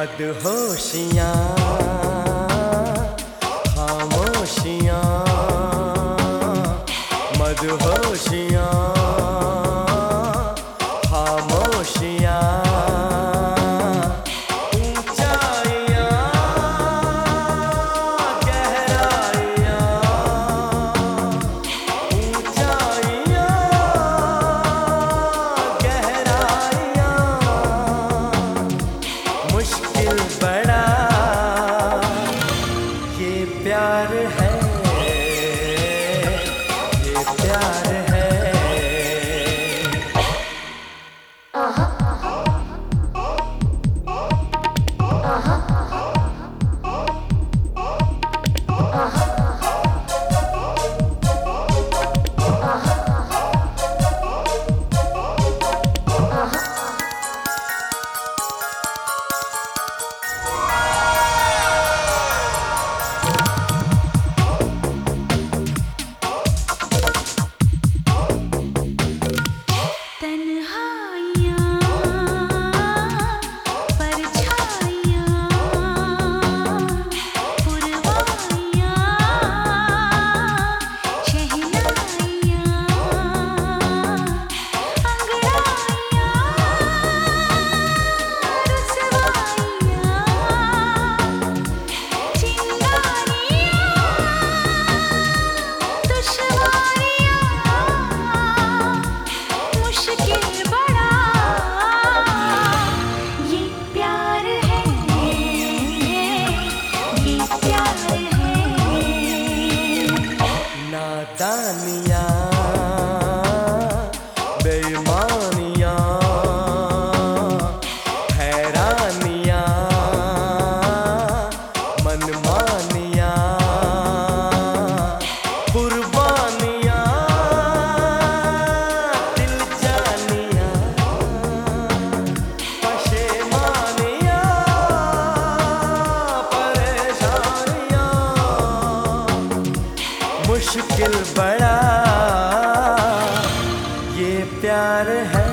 मदहोशियाँ खामोशियाँ मदहोशियाँ। प्यार है ये प्यार नादानियाँ मुश्किल बड़ा। ये प्यार है